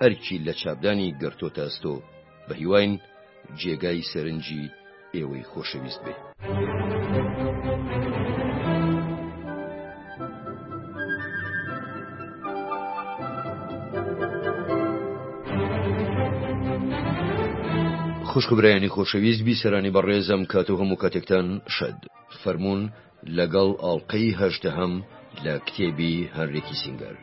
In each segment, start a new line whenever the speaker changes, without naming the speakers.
ئەرکی لە چاپدانی گەرتۆتە ئەستۆ بەهیواین جێگای سەرنجی ئێوەی خۆشەویست بێ. خوشک و برایانی خۆشەویست بیسەرانی بەڕێز ئەم کات و هەموو کاتێکتان شاد. فەرموون. لەگەڵ ئەڵقەی هەژدەهەم لە کتێبی هەنری کیسینگەر.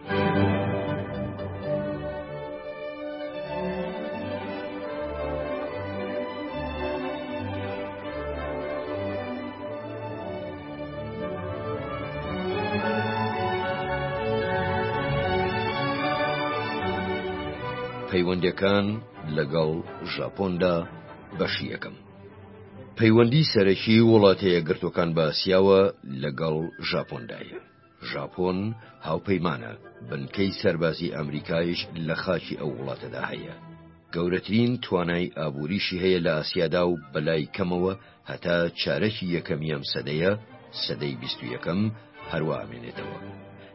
پەیوەندەکان لەگەڵ ژاپۆندا بەشی یەکەم. پەیوەندی سەرەکی وڵاتە یەکگرتوەکان بە ئاسیاوە لەگەڵ ژاپۆندایە. ژاپۆن هاوپەیمانە بنکەی سەربازی ئەمریکایش لە خاکی ئەو وڵاتەدا هەیە. گەورەترین توانای ئابوریشی هەیە لە ئاسیادا و بەلای کەمەوە هەتا چارەکی یەکەمی ئەم سەدەیە، سەدەی بیست و یەکەم، هەروا ئەمێنێتەوە.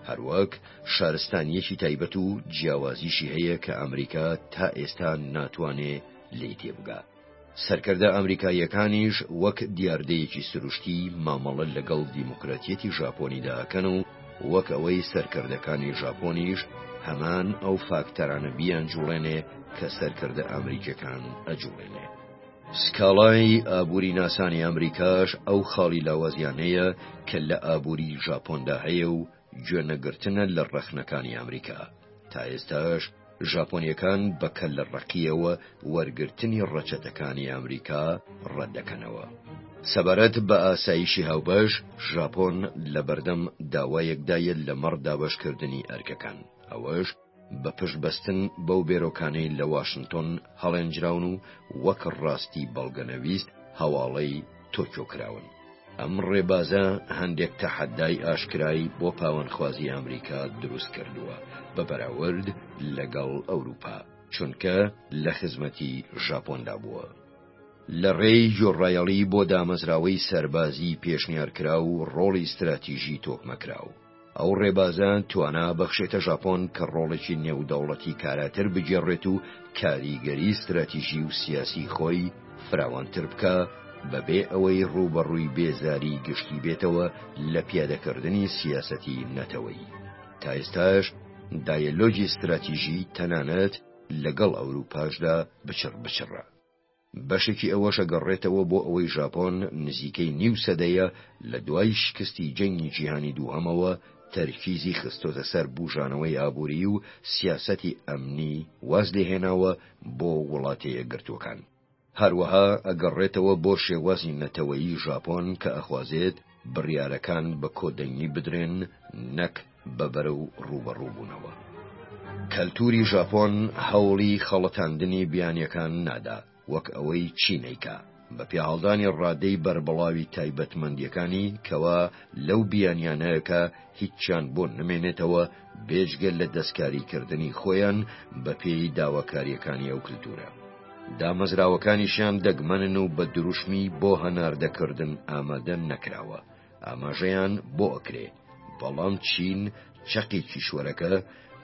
هەروەک شارستانیەکی تایبەت و جیاوازیشی هەیە کە ئەمریکا تا ئێستا ناتوانێ لێی تێبگا. سەرکردە ئەمریکاییەکانیش وەک دیاردەیەکی سروشتی مامەڵە لەگەڵ دیموکراتیەتی ژاپۆنیدا ئەکەن و وەک ئەوەی سەرکردەکانی ژاپۆنیش هەمان ئەو فاکتەرانە بیانجوڵێنێ کە سەرکردە ئەمریکیەکان ئەجوڵێنێ. سکاڵای ئابوری ناسانی ئەمریکاش ئەو خاڵی لاوازیانەیە کە لە ئابوری ژاپۆندا هەیە و گوێ نەگرتنە لە ڕەخنەکانی ئامریکا. تا ئێستاش ژاپۆنیەکان بە کەللە ڕەقیەوە وەرگرتنی ڕەچەتەکانی ئامریکا ڕەتدەکەنەوە. سەبارەت بە ئاسایشی هاوبەش، ژاپۆن لەبەردەم داوایەکدایە لەمەڕ دابەشکردنی ئەرکەکان، ئەوەش بە پشت بەستن بەو بێرۆکانەی لە واشنتۆن هەڵێنجراون و وەک ڕاستی بەڵگەنەویست هەواڵەی تۆکیۆ کراون. ئەم ڕێبازە هەندێک تەحەدای ئاشکرای بۆ پاوانخوازی ئامریکا دروست کردووە بە بەراورد لەگەڵ ئەوروپا، چونکە لە خزمەتی ژاپۆندا بووە. لە ڕێی گوێڕایەڵی بۆ دامەزراوەی سەربازی پێشنیارکراو و ڕۆڵی ستراتیژی تۆکمەکراو. ئەو ڕێبازە توانا بەخشێتە ژاپۆن کە ڕۆڵێکی نێودەوڵەتی کاراتر بگێڕێت و کاریگەری ستراتیژی و سیاسی خۆی فراوانتر بکا بەبێ ئەوەی ڕووبەڕووی بێزاری گشتی بێتەوە لە پیادەکردنی سیاسەتی نەتەوەی تا ئێستاش دایەلۆگی ستراتیژی تەنانەت لەگەڵ ئەوروپاشدا بچڕ بچڕە. بەشێکی ئەوەش ئەگەڕێتەوە بۆ ئەوەی ژاپۆن نزیکەی نیو سەدەیە لە دوای شکستی جەنگی جیهانی دووهەمەوە تەرکیزی خستۆتە سەر بوژانەوەی ئابووری و سیاسەتی ئەمنی واز لێ هێناوە بۆ وڵاتە یەکگرتووەکان. هەروەها ئەگەڕێتەوە بۆ شێوازی نەتەوەیی ژاپۆن کە ئەخوازێت بڕیارەکان بە کۆدەنگی بدرێن نەک بە بەرە و ڕووبەڕوو بوونەوە. کەلتووری ژاپۆن هەوڵی خەڵەتاندنی بیانییەکان نادا وەک ئەوەی چین ئەیکا، بە پێهاڵدانی ڕادەی بەربڵاوی تایبەتمەندییەکانی کەوا لەو بیانیانەیە کە هیچیان بۆ نەمێنێتەوە بێجگە لە دەستکاریکردنی خۆیان بە پێی داواکارییەکانی ئەو کلتوورە دامەزراوەکانیشیان دەگمەنن و بە دروشمی بۆ هەناردەکردن ئامادە نەکراوە ئاماژەیان بۆ ئەکرێ، بەڵام چین چەقی کیشوەرەکە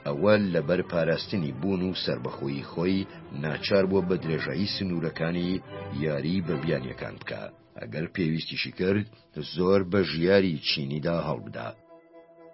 ئەوە لەبەر پاراستنی بوون و سەربەخۆیی خۆی ناچار بووە بە درێژایی سنوورەکانی یاری بە بیانیەکان بکا ئەگەر پێویستیشی کرد زۆر بە ژیاری چینیدا هەڵبدا.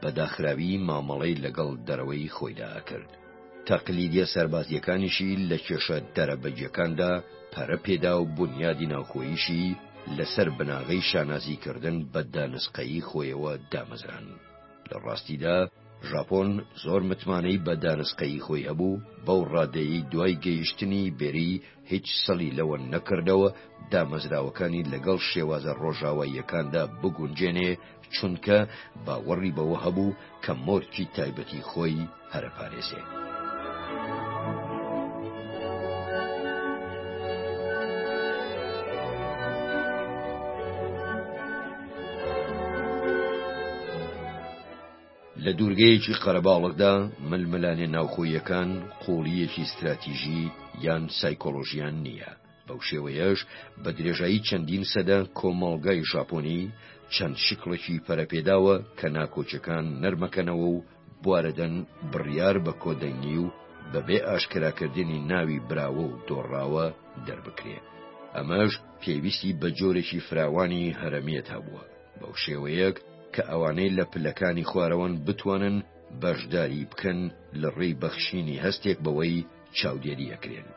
بە داخراوی مامەڵەی لەگەڵ دەرەوەی خۆیدا ئەکرد. تەقلیدیە سەربازیەکانیشی لە کێشە دەرەبەگیەکاندا پەرە پێدا و بونیادی ناوخۆییشی لەسەر بناغەی شانازیکردن بە دانسقەیی خۆیەوە دامەزراند. لە ڕاستیدا ژاپۆن زۆر متمانەی بە دانسقەیی خۆی هەبوو، بەو ڕادەیەی دوای گەیشتنی بێری هیچ سڵی لەوە نەکردەوە دامەزراوەکانی لەگەڵ شێوازە ڕۆژاواییەکاندا بگونجێنێ، چونکە باوەڕی بەوە هەبوو کە مۆرکی تایبەتی خۆی هەرەپارێزێ. لە دوورگەیەکی قەرەباڵکدا ململانێ ناوخۆیەکان قوڵیەکی ستراتیژی یان سایکۆلۆژیان نییە. بەو شێوەیەش بە درێژایی چەندین سەدە کۆمەڵگای ژاپۆنی چەند شکڵێکی پەرەپێداوە کە ناکۆکیەکان نەرمەکەنەوە و بوارەدەن بڕیار بە کۆدەنگی و بەبێ ئاشکراکردنی ناوی براوە و دۆڕاوە دەربکرێ ئەمەش پێویستی بە جۆرێکی فراوانی هەرەمیت هەبووە بەو شێوەیەک کە ئەوانەی لە پلەکانی خوارەوەن بتوانن بەشداری بکەن لە ڕێی بەخشینی هەستێک بەوەی چاودێری ئەکرێن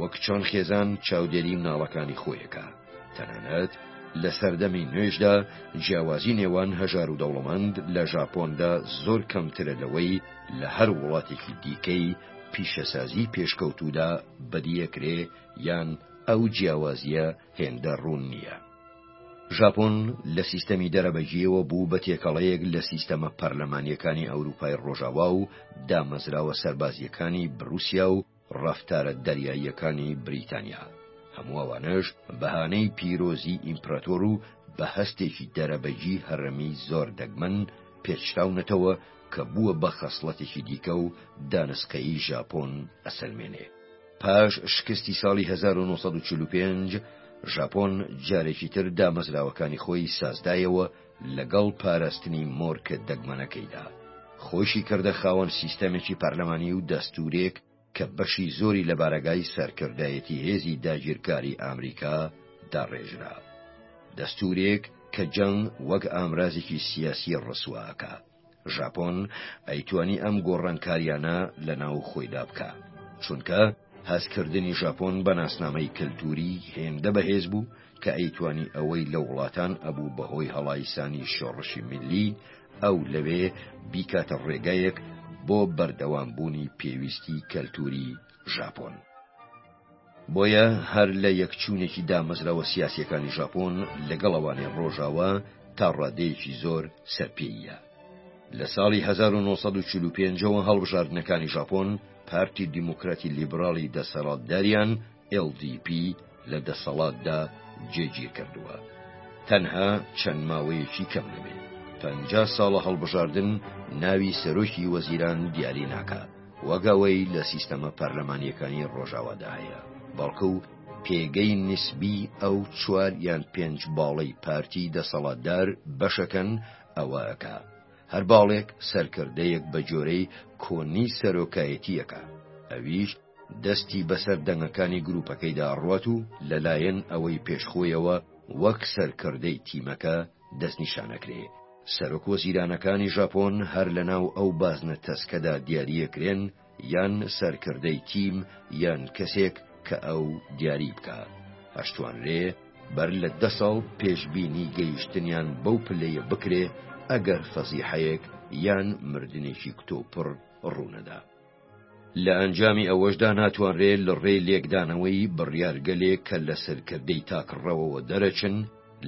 وەک چۆن خێزان چاودێری مناڵەکانی خۆیەکە تەنانەت لە سەردەمی نوێژدا جیاوازی نێوان هەژار و دەوڵەمەند لە ژاپۆندا زۆر کەمترە لەوەی لە هەر وڵاتێکی دیکەی پیشەسازی پێشکەوتوودا بەدیەکرێ یان ئەو جیاوازیە هێندە ڕوون نییە. ژاپۆن لە سیستەمی دەرەبەگییەوە بوو بە تێکەڵەیەک لە سیستەمە پەرلەمانییەکانی ئەورووپای ڕۆژاوا و دامەزراوە سەربازییەکانی بروسیا و ڕەفتارە دەریاییەکانی بریتانیا، هەموو ئەوانەش بەهانەی پیرۆزیی ئیمپراتۆر و بە هەستێکی دەرەبەگی هەرەمی زۆر دەگمەن، پێچراونەتەوە کە بووە بە خەسڵەتێکی دیکە و دانسقەیی ژاپۆن ئەسەلمێنێ. پاش شکستی ساڵی 1945 ژاپۆن جارێکی تر دامەزراوەکانی خۆی سازدایەوە لەگەڵ پاراستنی مۆرکە دەگمەنەکەیدا خۆشی کردە خاوەن سیستەمێکی پەرلەمانی و دەستورێک کە بەشی زۆری لە بارەگای سەرکردایەتی هێزی داگیرکاری ئامریکا داڕێژرا دەستورێک کە جەنگ وەک ئامرازێکی سیاسی ڕسواکە. ژاپۆن ئەیتوانی ئەم گۆڕانکاریانە لەناو خۆیدا بکا چونکە هەستکردنی ژاپۆن بە ناسنامەی کەلتوری هێندە بەهێز بوو کە ئەیتوانی ئەوەی لە وڵاتان ئەبوو بەهۆی هەڵایسانی شۆڕشی ملی ئەو لەوێ بیکاتە ڕێگەیەک بۆ بەردەوامبوونی پێویستی کەلتوری ژاپۆن. بۆیە هەر لە یەک چوونێکی دامەزراوە سیاسیەکانی ژاپۆن لەگەڵ ئەوانی ڕۆژاوا تا ڕادەیەکی زۆر سەرپێییە. لە ساڵی هەزار و نۆ سەد و چل و پێنج ەوە هەڵبژاردنەکانی ژاپۆن پارتی دیموکراتی لیبڕاڵی دەسەڵاتداریان، LDP، لە دەسەڵاتدا جێگیرکردووە. تەنها چەند ماوەیەکی کەم نەبێ پەنجا ساڵە هەڵبژاردن ناوی سەرۆکی وەزیران دیاری ناکا. وەک ئەوەی لە سیستەمە پەرلەمانیەکانی ڕۆژاوادا هەیە، بەڵکو پێگەی نیسبی ئەو چوار یان پێنج باڵەی پارتی دەسەڵاتدار بەشەکەن ئەوە ئەکا، هەر باڵێک سەرکردەیەک بە جۆرەی کۆنی سەرۆکایەتی ئەکا، ئەویش دەستی بەسەر دەنگەکانی گروپەکەیدا ئەڕوات و لەلایەن ئەوەی پێش خۆیەوە وەک سەرکردەی تیمەکە دەستنیشانەکرێ، سەرۆک وەزیرانەکانی ژاپۆن هەر لەناو ئەو بازنە تەسکەدا دیارییەکرێن یان سەرکردەی تیم یان کەسێک کە ئەو دیاریی بکا، ئەشتوانرێ بەر لە دە ساڵ پێشبینی گەیشتنیان بەو پلەیە بکرێ ئەگەر فەزیحەیەک یان مردنێکی کتوپڕ ڕوونەدا. لە ئەنجامی ئەوەشدا ناتوانرێ لە ڕێی لێکدانەوەی بڕیارگەلێک کە لە سەرکردەی تاکڕەوەوە دەرەچن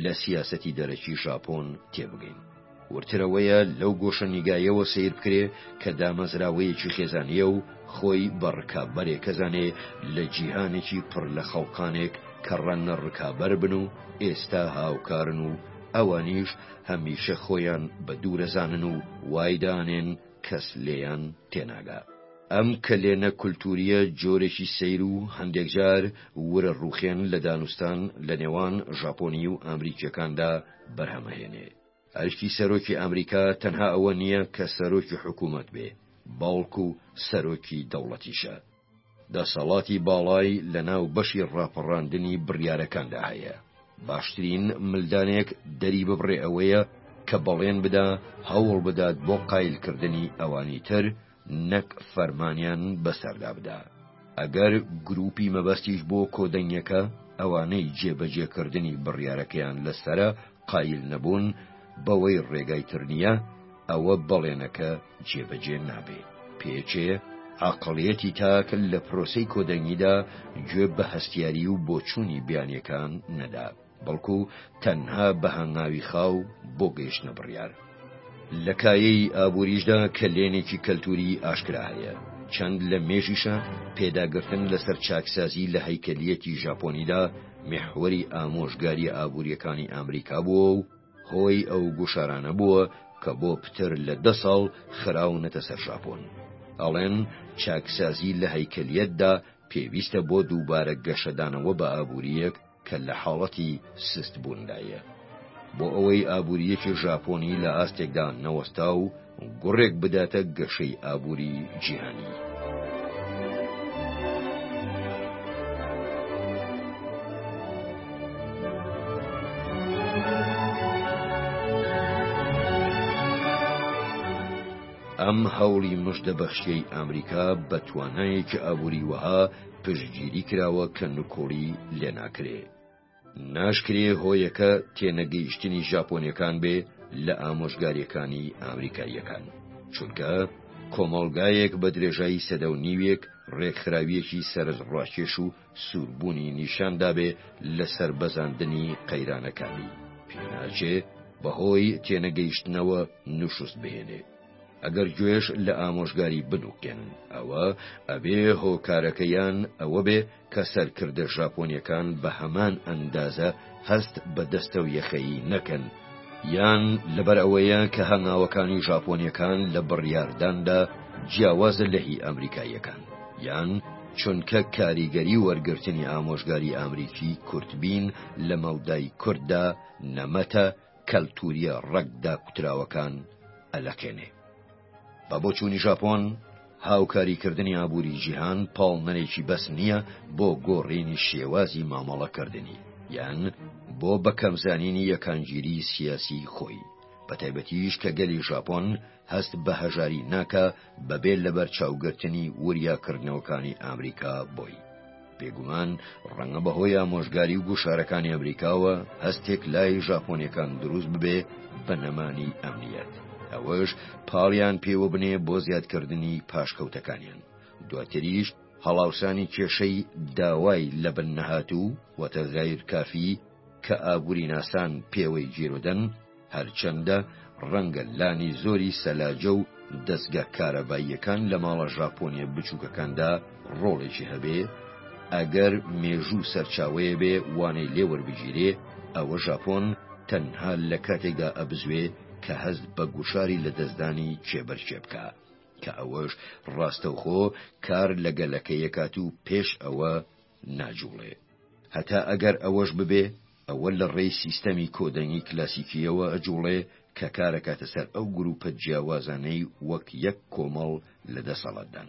لە سیاسەتی دەرەکی ژاپۆن تێبگەین. وردتر ئەوەیە لەو گۆشەنیگایەوە سەیر بکرێ کە دامەزراوەیەکی خێزانییە و خۆی بە ڕکابەرێک ئەزانێ لە جیهانێکی پڕ لە خەڵقانێک کە ڕەنگە ڕکابەر بن و ئێستا هاوکارن و ئەوانیش هەمیشە خۆیان بە دوور ئەزانن و وای دانێن کەس لێیان تێناگا. ئەم کەلێنە کولتوورییە جۆرێکی سەیر و هەندێک جار ورە ڕووخێن لە دانوستان لە نێوان ژاپۆنی و ئامریکییەکاندا بەرهەم ئەهێنێ. ئەرکی سەرۆکی ئامریکا تەنها ئەوە نییە کە سەرۆکی حکوومەت بێ، بەڵکوو سەرۆکی دەوڵەتیشە. دەسەڵاتی باڵای لەناو بەشی ڕاپەڕاندنی بڕیارەکاندا هەیە، باشترین ملدانێک دەری ببڕێ ئەوەیە کە بەڵێن بدا هەوڵ بدات بۆ قایلکردنی ئەوانی تر نەک فەرمانیان بەسەردا بدا. ئەگەر گرووپی مەبەستیش بۆ کۆدەنگەکە ئەوانەی جێبەجێکردنی بڕیارەکەیان لەسەرە، قایل نەبوون بەوەی ڕێگای تر نییە، ئەوە بەڵێنەکە جێبەجێ نابێ. پێچێ، عەقڵیەتی تاک لە پرۆسەی کۆدەنگیدا گوێ بە هەستیاری و بۆچوونی بیانییەکان نەدا، بەڵکو تەنها بە هەنگاوی خاو بۆ گەیشتنە بڕیار، لە کایەی ئابووریشدا کەلێنێکی کەلتووریی ئاشکرا هەیە، چەند لە مێژیشە پێداگرتن لەسەر چاکسازی لە هەیکەلییەتی ژاپۆنیدا میحوەری ئامۆژگارییە ئابوورییەکانی ئامریکا بووە و هۆی ئەو گوشارانە بووە کە بۆ پتر لە دە ساڵ خراونەتە سەر ژاپۆن. ئەڵێن چاکسازی لە هەیکەلییەتدا پێویستە بۆ دووبارە گەشەدانەوە بە ئابوورییەک، کە لە حاڵەتی سست بووندایە، بۆ ئەوەی ئابوورییەکی ژاپۆنی لە ئاستێکدا نەوەستا و گوڕێک بداتە گەشەی ئابووری جیهانی. ئەم هەوڵی مژدەبەخشیەی ئامریکا بە توانایەکی ئابووری وەها، پشتگیری کراوە کە نکوڵی لێناکرێ. ناشکرێ هۆیەکە تێنەگەیشتنی ژاپۆنیەکان بێ لە ئامۆژگاریەکانی ئامریکاییەکان. چونکە کۆمەڵگایەک بە درێژایی سەدە و نیوێک رێکخراویەکی سەرنج راکێش و سوربونی نیشان دابێ لە سەر بەزاندنی قەیرانەکانی، پێناچێ بە هۆی تێنەگەیشتنەوە نوشوست بهێنێ. ئەگەر گوێش لە ئامۆژگاری بنوکێن ئەوە ئەبێ هۆکارەکەیان ئەوە بێ کە سەرکردە ژاپۆنیەکان بە هەمان ئەندازە هەست بە دەستە و یەخەیی نەکەن یان لەبەر ئەوەیە کە هەنگاوەکانی ژاپۆنیەکان لە بڕیارداندا جیاوازە لە هی ئەمریکاییەکان یان چونکە کاریگەری وەرگرتنی ئامۆژگاری ئامریکی کورتبین لە مەودای کورددا نەمەتە کەلتوریە ڕەگ داکوتراوەکان ئەلەقێنێ. بە بۆچوونی ژاپۆن، هاوکاری کردنی ئابووری جیهان پاڵنەرێکی بەس نییە بۆ گۆڕینی شێوازی مامەڵە کردنی، یان بۆ بە کەم زانینی یەکانگیری سیاسی خۆی، بە تایبەتیش کە گەلی ژاپۆن، هەست بە هەژاری ناکا بەبێ لەبەرچاوگرتنی وریا کردنەوەکانی ئامریکا بۆی. بێگومان ڕەنگە بەهۆی ئامۆژگاری و گوشارەکانی ئەمریکاوە هەستێک لای ژاپۆنیەکان دروست ببێ بە نەمانی ئەمنیەت. ئەوەش پاڵیان پێوە بنێ بۆ زیادکردنی پاشکەوتەکانیان. دواتریش هەڵاوسانی کێشەی داوای لە بن نەهاتوو وەتە غەیر کافی کە ئابووریناسان پێوەی گیرۆدەن، هەرچەندە ڕەنگە لانی زۆری سەلاجە و دەزگا کارەباییەکان لە ماڵە ژاپۆنیە بچووکەکاندا ڕۆڵێکی هەبێ، ئەگەر مێژوو سەرچاوەیە بێ وانەی لێ وەربگیرێ، ئەوە ژاپۆن تەنها لە کاتێکدا ئەبزوێ کە هەست بە گوشاری لە دەستدانی کێبەرکێ بکا، کە ئەوەش ڕاستەوخۆ کار لە گەلەکەی ئەکات و پێش ئەوە ناجووڵێ. هەتا ئەگەر ئەوەش ببێ، ئەوە لە ڕێی سیستەمی کۆدەنگی کلاسیکییەوە ئەجوڵێ کە کارەکاتە سەر ئەو گرووپە جیاوازانەی وەک یەک کۆمەڵ لە دەسەڵاتدان.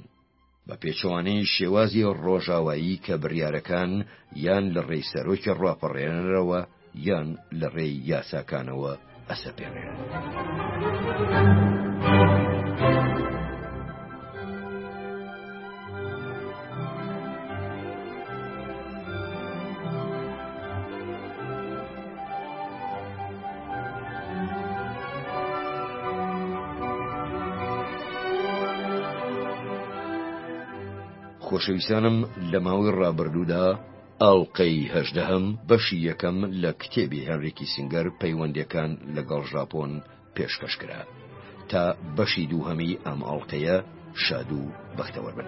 بە پێچەوانەی شێوازی ڕۆژاوایی کە بڕیارەکان یان لە ڕێی سەرۆکی ڕاپەڕێنەرەوە یان لە ڕێی یاساکانەوە ئەسەپێنێت. خۆشەویستانم لە ماوەی ڕابردوودا ئەڵقەی هەژدەهەم بەشی یەکەم لە کتێبی هێنری کیسینگەر پەیوەندیەکان لەگەڵ ژاپۆن پێشکەش کرا. تا بەشی دووهەمی ئەم ئەڵقەیە شاد و بەختەوەر بن.